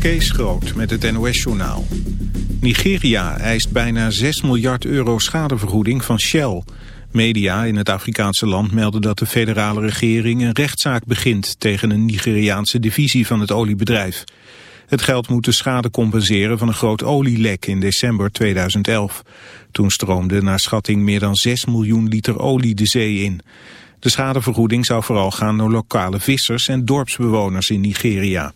Kees Groot met het NOS-journaal. Nigeria eist bijna 6 miljard euro schadevergoeding van Shell. Media in het Afrikaanse land melden dat de federale regering een rechtszaak begint... tegen een Nigeriaanse divisie van het oliebedrijf. Het geld moet de schade compenseren van een groot olielek in december 2011. Toen stroomde naar schatting meer dan 6 miljoen liter olie de zee in. De schadevergoeding zou vooral gaan naar lokale vissers en dorpsbewoners in Nigeria.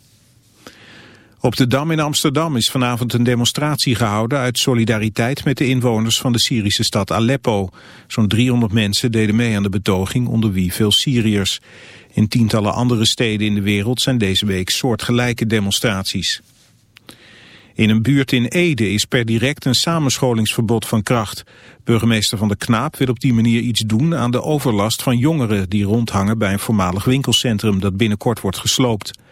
Op de Dam in Amsterdam is vanavond een demonstratie gehouden uit solidariteit met de inwoners van de Syrische stad Aleppo. Zo'n 300 mensen deden mee aan de betoging, onder wie veel Syriërs. In tientallen andere steden in de wereld zijn deze week soortgelijke demonstraties. In een buurt in Ede is per direct een samenscholingsverbod van kracht. Burgemeester Van de Knaap wil op die manier iets doen aan de overlast van jongeren die rondhangen bij een voormalig winkelcentrum dat binnenkort wordt gesloopt.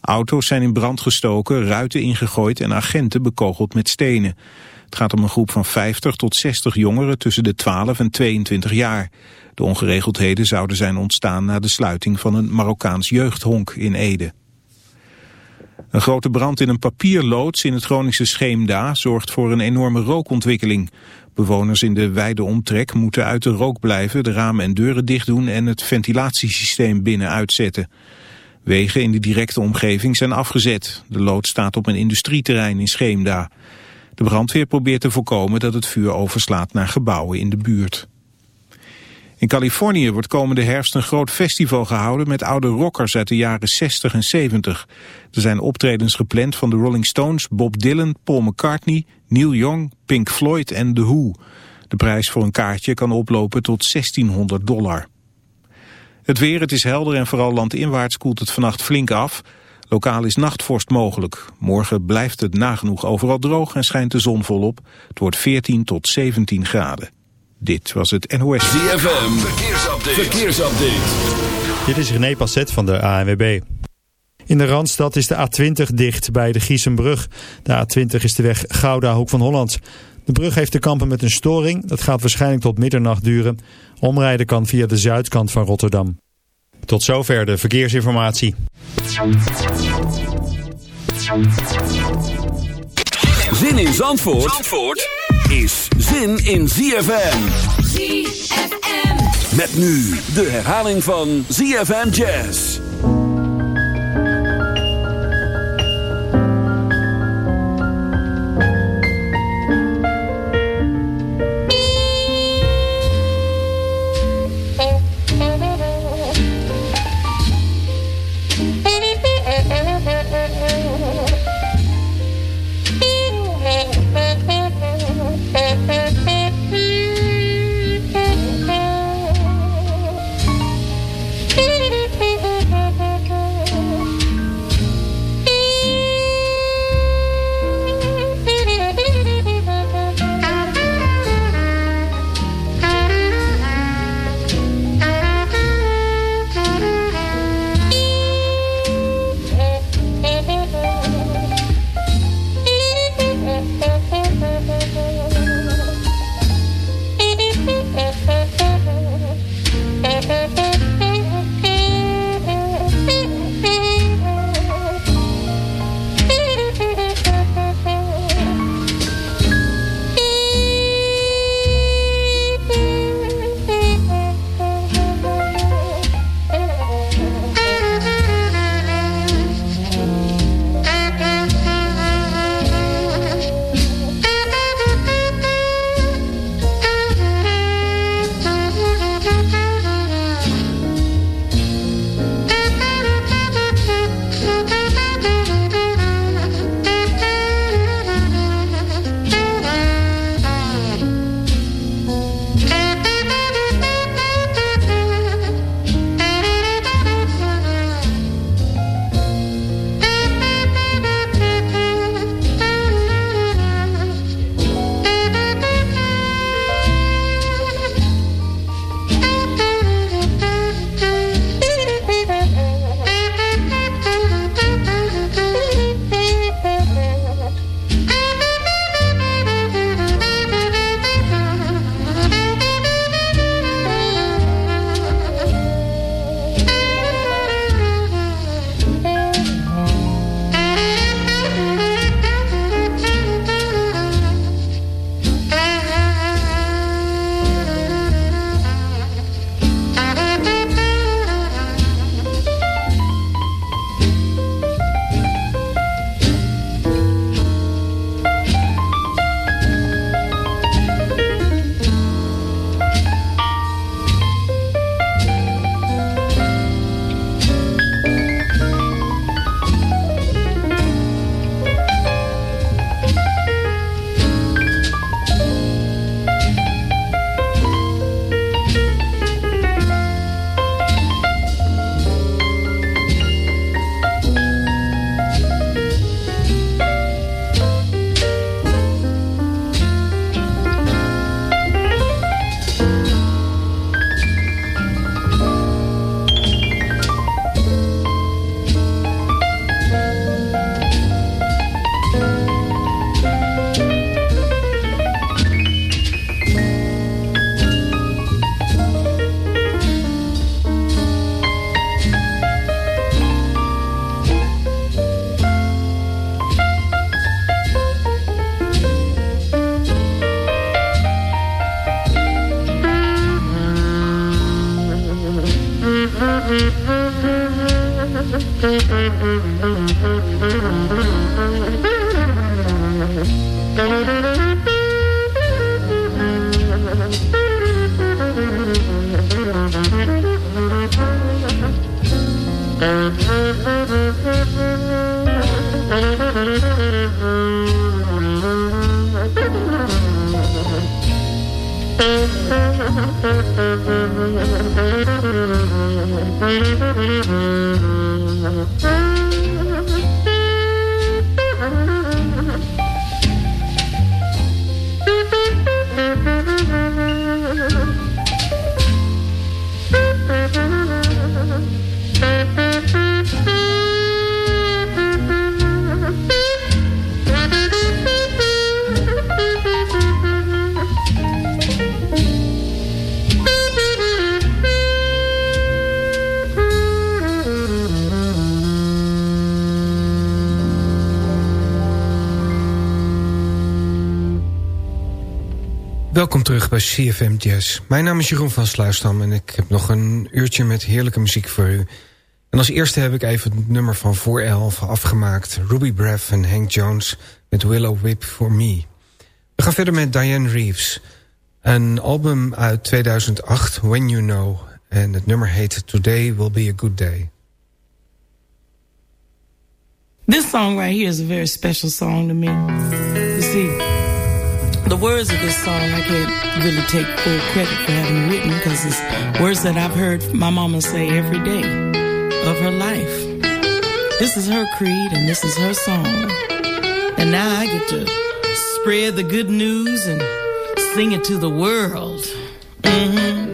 Auto's zijn in brand gestoken, ruiten ingegooid en agenten bekogeld met stenen. Het gaat om een groep van 50 tot 60 jongeren tussen de 12 en 22 jaar. De ongeregeldheden zouden zijn ontstaan na de sluiting van een Marokkaans jeugdhonk in Ede. Een grote brand in een papierloods in het Groningse Scheemda zorgt voor een enorme rookontwikkeling. Bewoners in de wijde omtrek moeten uit de rook blijven, de ramen en deuren dicht doen en het ventilatiesysteem binnen uitzetten. Wegen in de directe omgeving zijn afgezet. De lood staat op een industrieterrein in Scheemda. De brandweer probeert te voorkomen dat het vuur overslaat naar gebouwen in de buurt. In Californië wordt komende herfst een groot festival gehouden met oude rockers uit de jaren 60 en 70. Er zijn optredens gepland van de Rolling Stones, Bob Dylan, Paul McCartney, Neil Young, Pink Floyd en The Who. De prijs voor een kaartje kan oplopen tot 1600 dollar. Het weer, het is helder en vooral landinwaarts koelt het vannacht flink af. Lokaal is nachtvorst mogelijk. Morgen blijft het nagenoeg overal droog en schijnt de zon volop. Het wordt 14 tot 17 graden. Dit was het NOS. ZFM, verkeersupdate. verkeersupdate. Dit is René Passet van de ANWB. In de Randstad is de A20 dicht bij de Giesenbrug. De A20 is de weg Gouda Hoek van Holland. De brug heeft te kampen met een storing. Dat gaat waarschijnlijk tot middernacht duren. Omrijden kan via de zuidkant van Rotterdam. Tot zover de verkeersinformatie. Zin in Zandvoort, Zandvoort is zin in ZFM. ZFM. Met nu de herhaling van ZFM Jazz. Welkom terug bij CFM Jazz. Mijn naam is Jeroen van Sluisdam en ik heb nog een uurtje met heerlijke muziek voor u. En als eerste heb ik even het nummer van voor elf afgemaakt. Ruby Breath en Hank Jones met Willow Whip For Me. We gaan verder met Diane Reeves. Een album uit 2008, When You Know. En het nummer heet Today Will Be A Good Day. This song right here is a very special song to me. You see... the words of this song I can't really take full credit for having written because it's words that I've heard my mama say every day of her life. This is her creed and this is her song. And now I get to spread the good news and sing it to the world. Mm-hmm.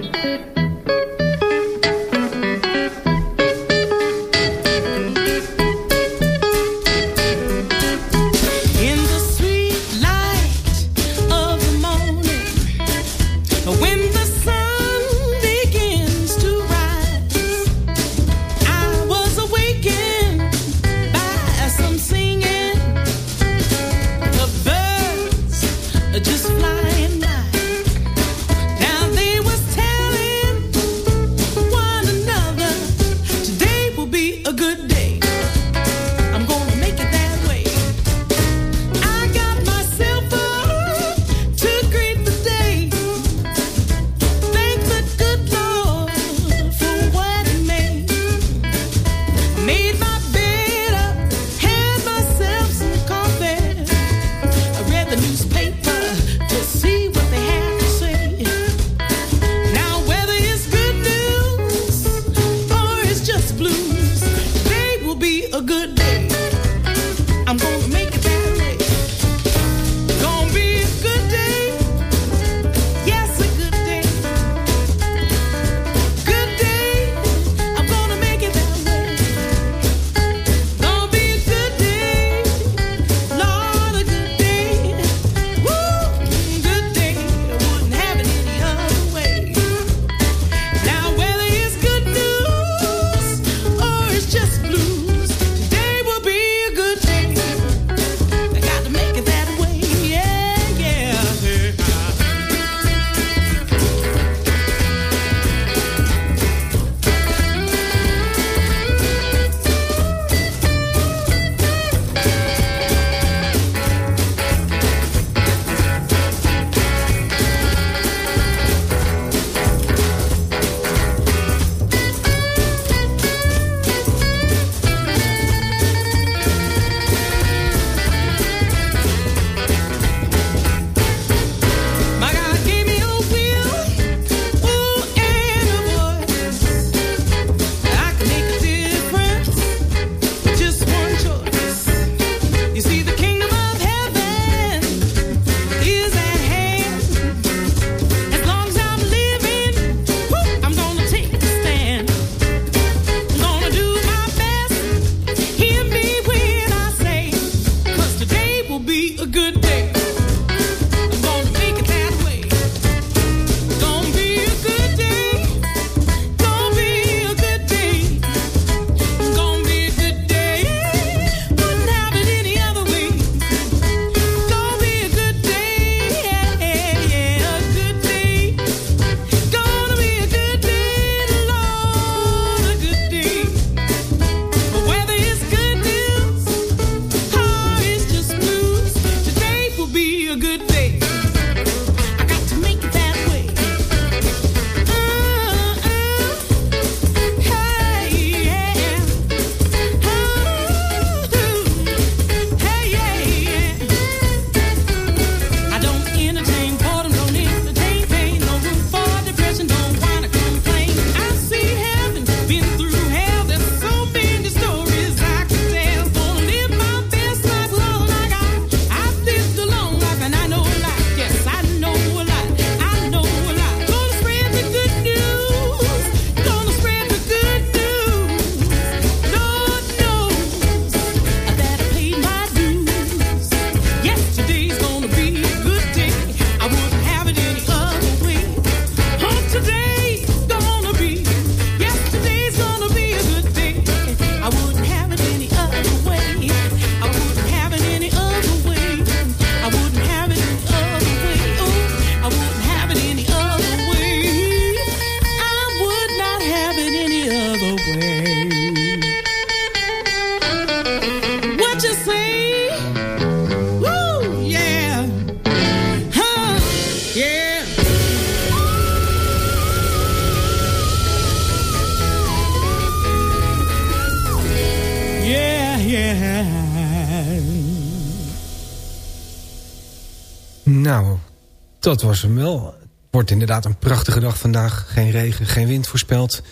Dat was hem wel. Het wordt inderdaad een prachtige dag vandaag. Geen regen, geen wind voorspeld.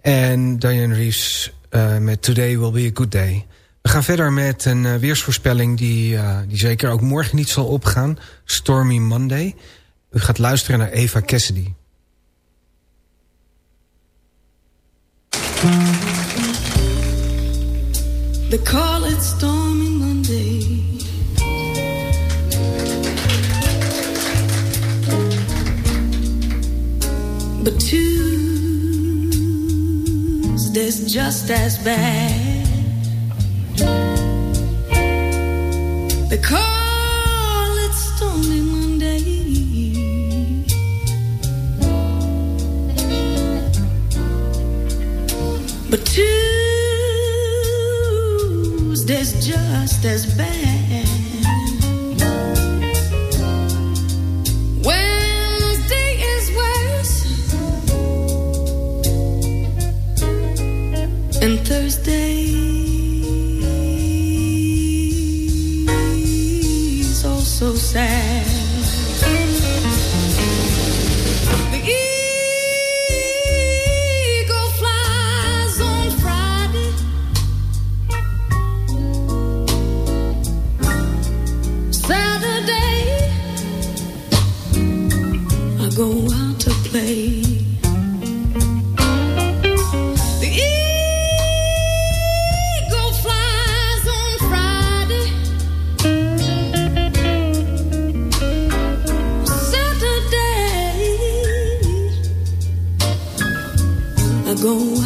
En Diane Reeves uh, met Today Will Be a Good Day. We gaan verder met een uh, weersvoorspelling die, uh, die zeker ook morgen niet zal opgaan. Stormy Monday. U gaat luisteren naar Eva Cassidy. They call it Stormy But Tuesday's just as bad. They call it Stormy Monday. But Tuesday's just as bad. And Thursday's oh, also sad. go.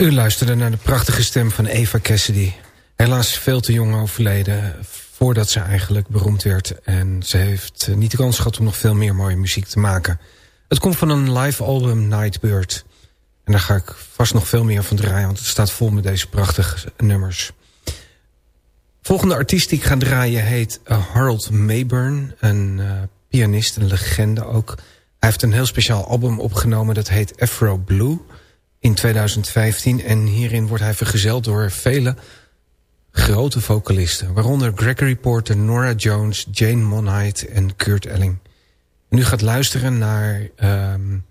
U luisterde naar de prachtige stem van Eva Cassidy. Helaas veel te jong overleden voordat ze eigenlijk beroemd werd. En ze heeft niet de kans gehad om nog veel meer mooie muziek te maken. Het komt van een live album Nightbird. En daar ga ik vast nog veel meer van draaien, want het staat vol met deze prachtige nummers. Volgende artiest die ik ga draaien heet uh, Harold Mayburn. Een uh, pianist, een legende ook. Hij heeft een heel speciaal album opgenomen dat heet Afro Blue in 2015. En hierin wordt hij vergezeld door vele grote vocalisten. Waaronder Gregory Porter, Nora Jones, Jane Monheit en Kurt Elling. Nu gaat luisteren naar um,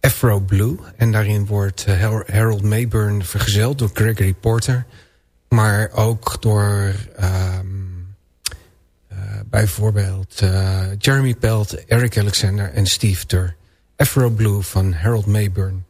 Afro Blue. En daarin wordt uh, Harold Mayburn vergezeld door Gregory Porter. Maar ook door um, bijvoorbeeld uh, Jeremy Pelt, Eric Alexander en Steve Turr. Afro Blue van Harold Mayburn.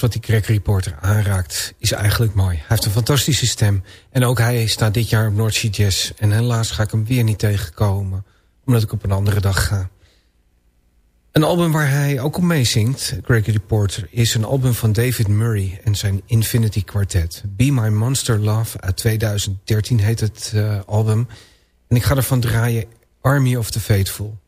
Wat die Gregory Porter aanraakt is eigenlijk mooi. Hij heeft een fantastische stem. En ook hij staat dit jaar op North Sea Jazz. En helaas ga ik hem weer niet tegenkomen. Omdat ik op een andere dag ga. Een album waar hij ook op meezingt, Gregory Porter... is een album van David Murray en zijn Infinity Quartet. Be My Monster Love uit 2013 heet het uh, album. En ik ga ervan draaien Army of the Faithful.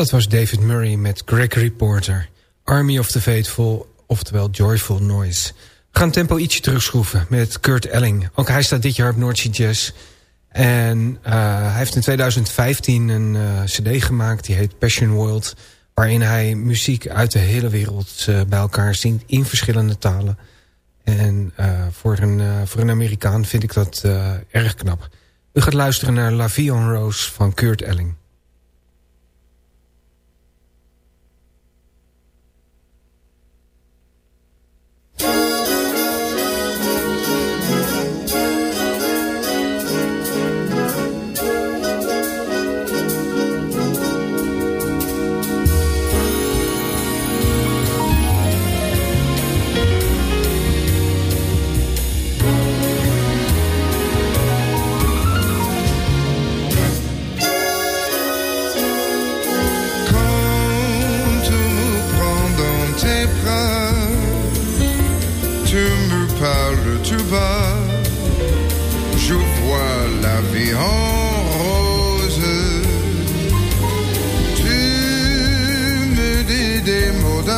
Dat was David Murray met Gregory Porter. Army of the Faithful, oftewel Joyful Noise. We gaan tempo ietsje terugschroeven met Kurt Elling. Ook hij staat dit jaar op Noordzee Jazz. En uh, hij heeft in 2015 een uh, cd gemaakt, die heet Passion World... waarin hij muziek uit de hele wereld uh, bij elkaar zingt in verschillende talen. En voor, een, voor een Amerikaan vind ik dat erg knap. U gaat luisteren naar La Vie en Rose van Kurt Elling.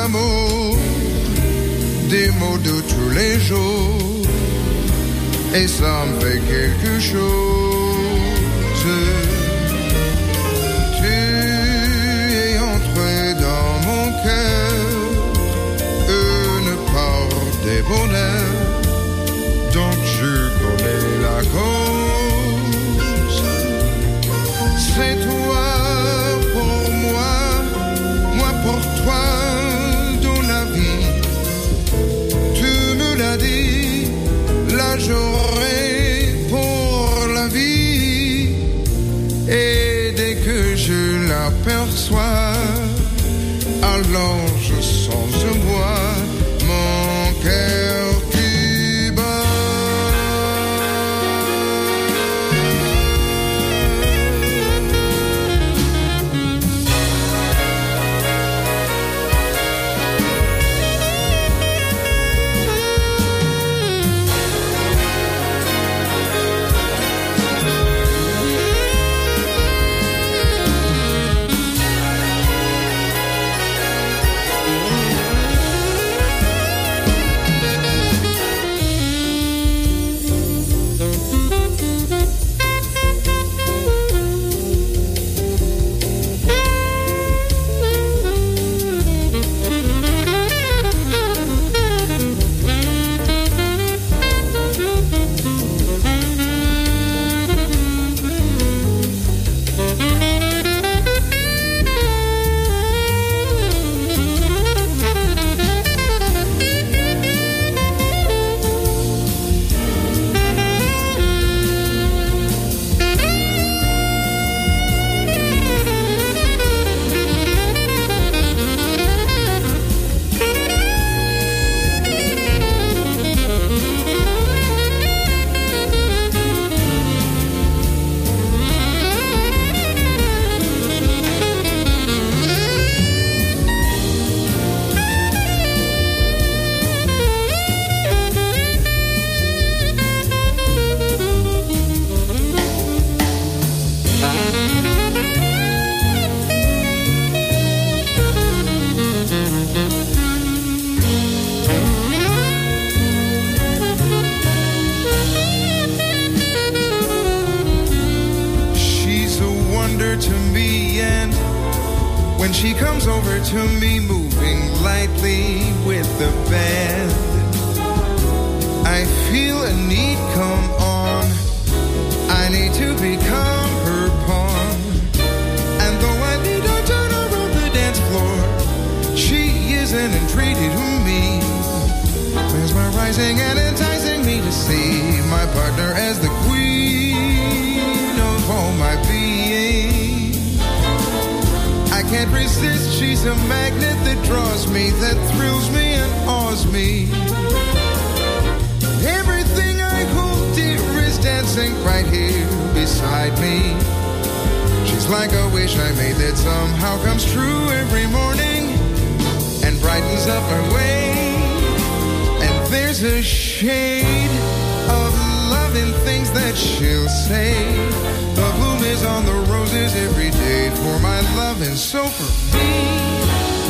un des mots de tous les jours, et ça me fait quelque chose.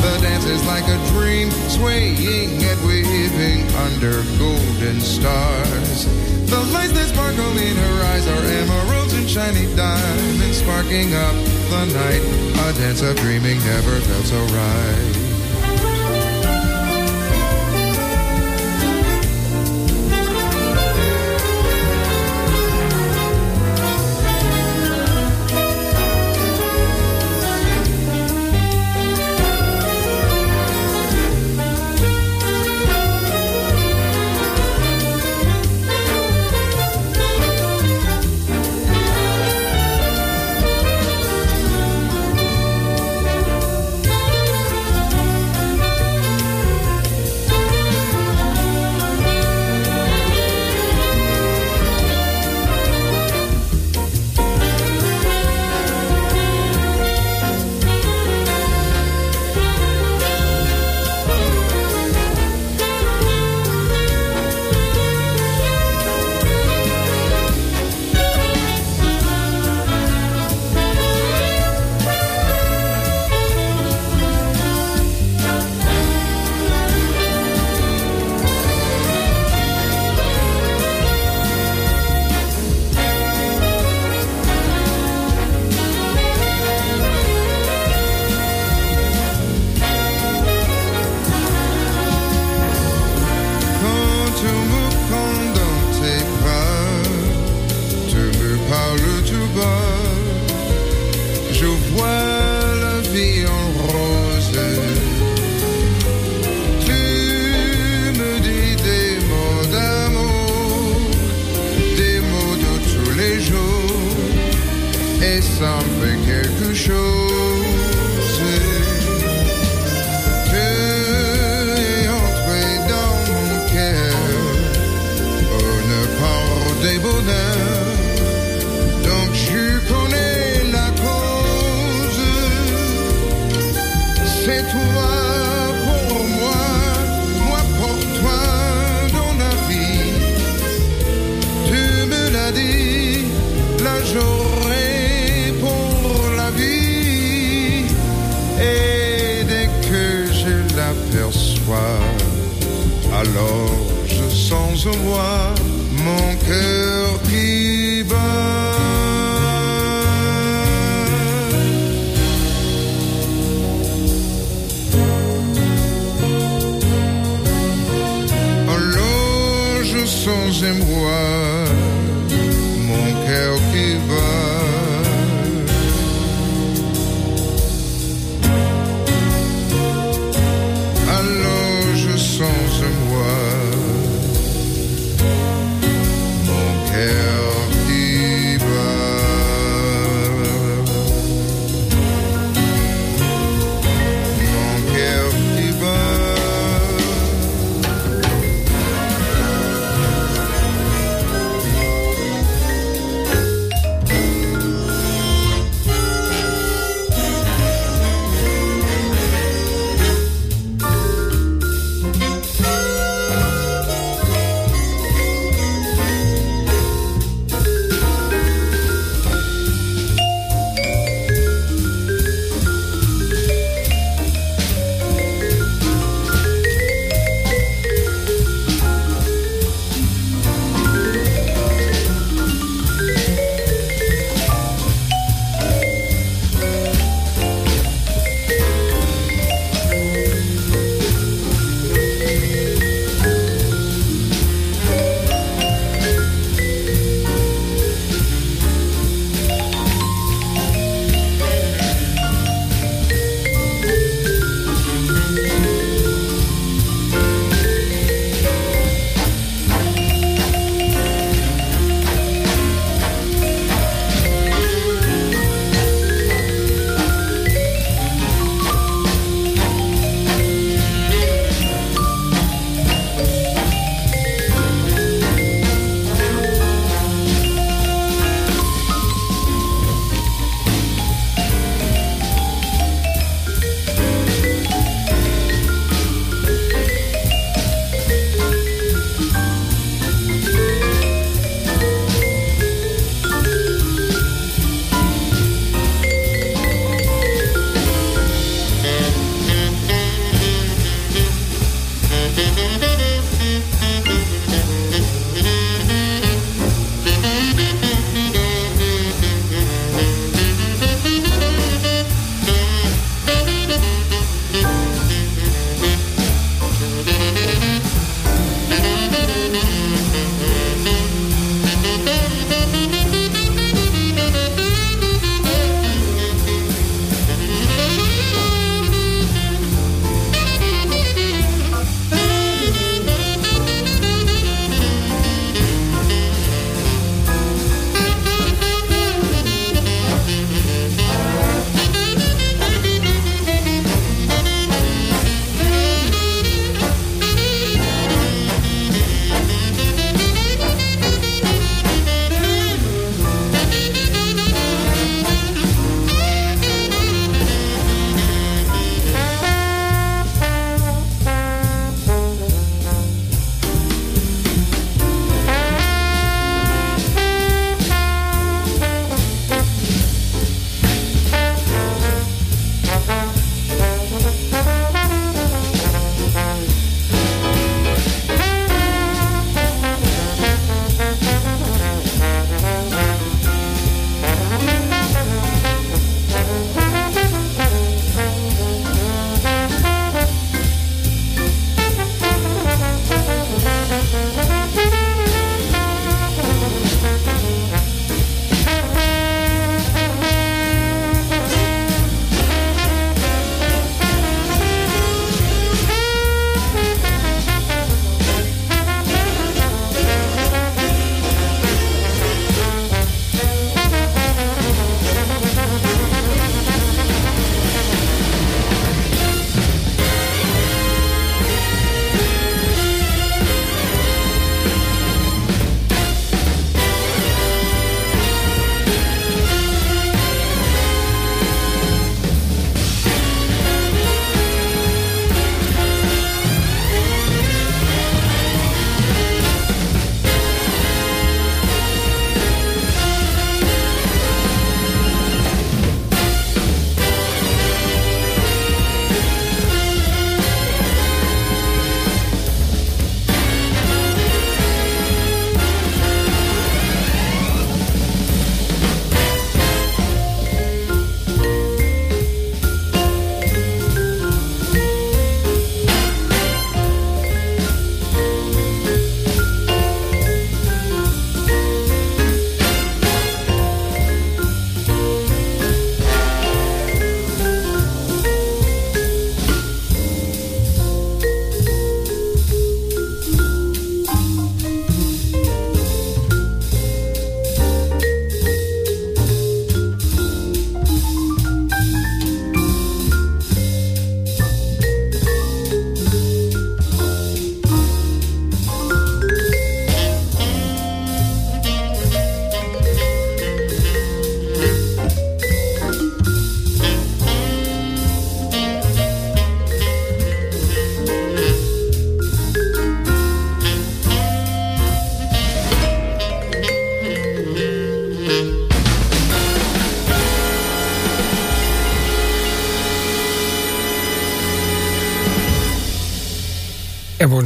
The dance is like a dream, swaying and waving under golden stars. The lights that sparkle in her eyes are emeralds and shiny diamonds, sparking up the night. A dance of dreaming never felt so right. et ça me fait. se voit.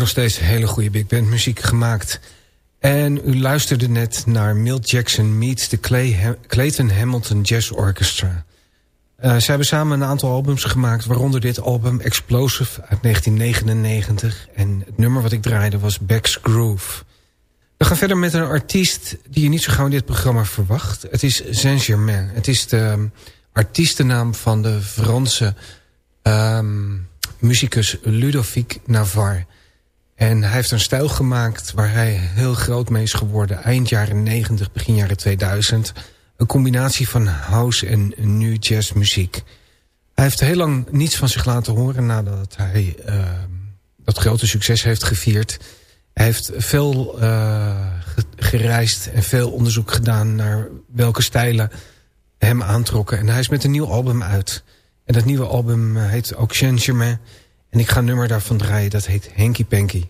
Nog steeds hele goede big band muziek gemaakt. En u luisterde net naar Milt Jackson meets de Clay Clayton Hamilton Jazz Orchestra. Uh, ze hebben samen een aantal albums gemaakt, waaronder dit album Explosive uit 1999. En het nummer wat ik draaide was Beck's Groove. We gaan verder met een artiest die je niet zo gauw in dit programma verwacht. Het is Saint-Germain. Het is de um, artiestennaam van de Franse um, muzikus Ludovic Navarre. En hij heeft een stijl gemaakt waar hij heel groot mee is geworden. Eind jaren 90, begin jaren 2000. Een combinatie van house en nu jazzmuziek. Hij heeft heel lang niets van zich laten horen nadat hij uh, dat grote succes heeft gevierd. Hij heeft veel uh, gereisd en veel onderzoek gedaan naar welke stijlen hem aantrokken. En hij is met een nieuw album uit. En dat nieuwe album eh, heet ook Saint Germain. En ik ga een nummer daarvan draaien, dat heet Hanky Panky.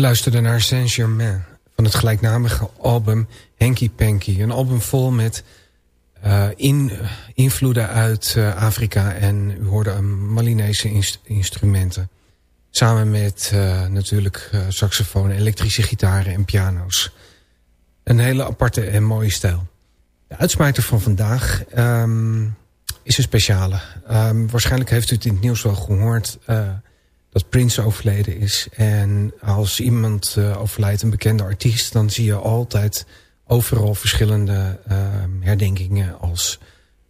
Luisterde naar Saint-Germain van het gelijknamige album Hanky Panky. Een album vol met in, invloeden uit uh, Afrika en u hoorde Malinese inst instrumenten. Samen met uh, natuurlijk saxofoon, elektrische gitaren en piano's. Een hele aparte en mooie stijl. De uitsmijter van vandaag um, is een speciale. Um, waarschijnlijk heeft u het in het nieuws wel gehoord dat Prince overleden is. En als iemand uh, overlijdt, een bekende artiest... dan zie je altijd overal verschillende uh, herdenkingen... als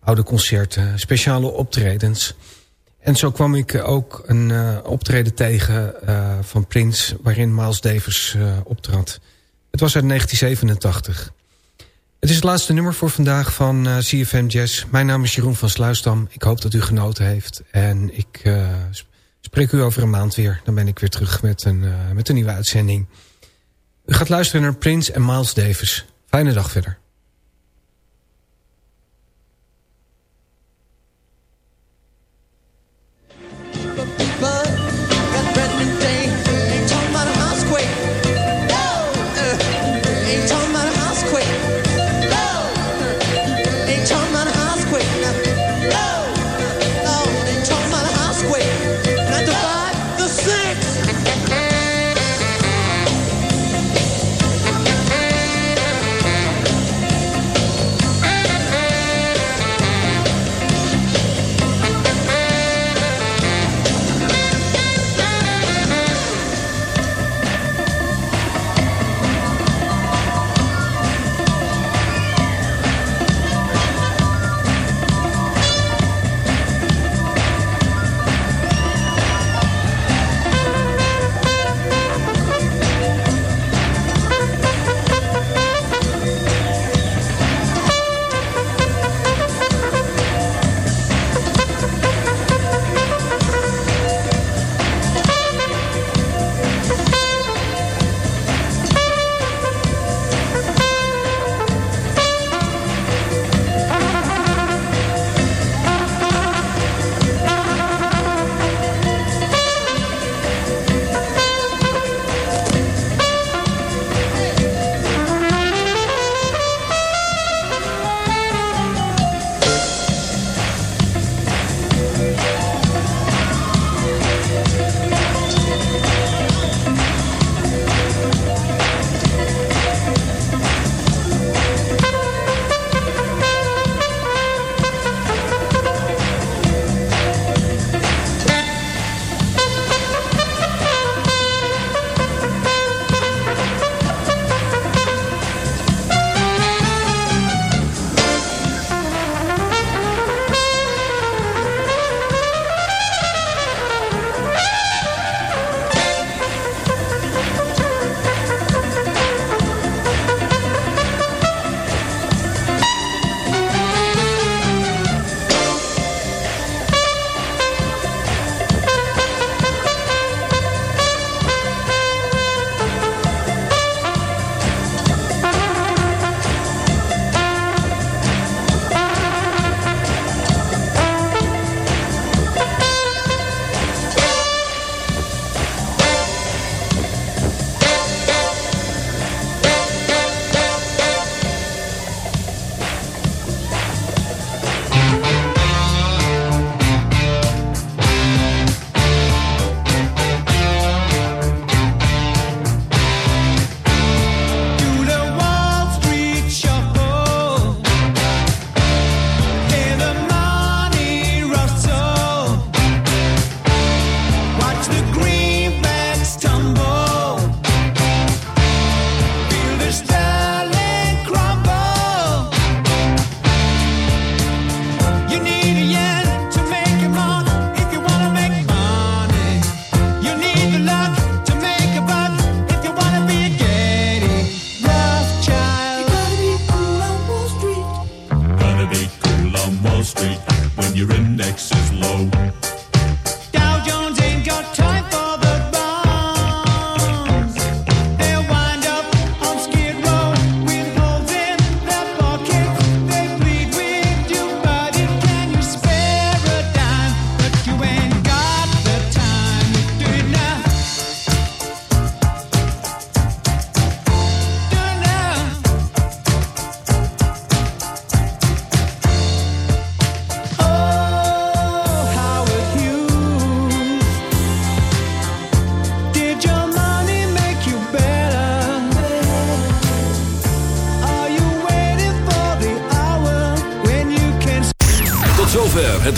oude concerten, speciale optredens. En zo kwam ik ook een uh, optreden tegen van Prince... waarin Miles Davis optrad. Het was uit 1987. Het is het laatste nummer voor vandaag van CFM Jazz. Mijn naam is Jeroen van Sluisdam. Ik hoop dat u genoten heeft. En ik spreek u over een maand weer. Dan ben ik weer terug met een, uh, met een nieuwe uitzending. U gaat luisteren naar Prince en Miles Davis. Fijne dag verder.